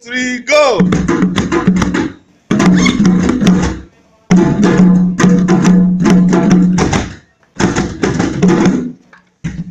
three, go!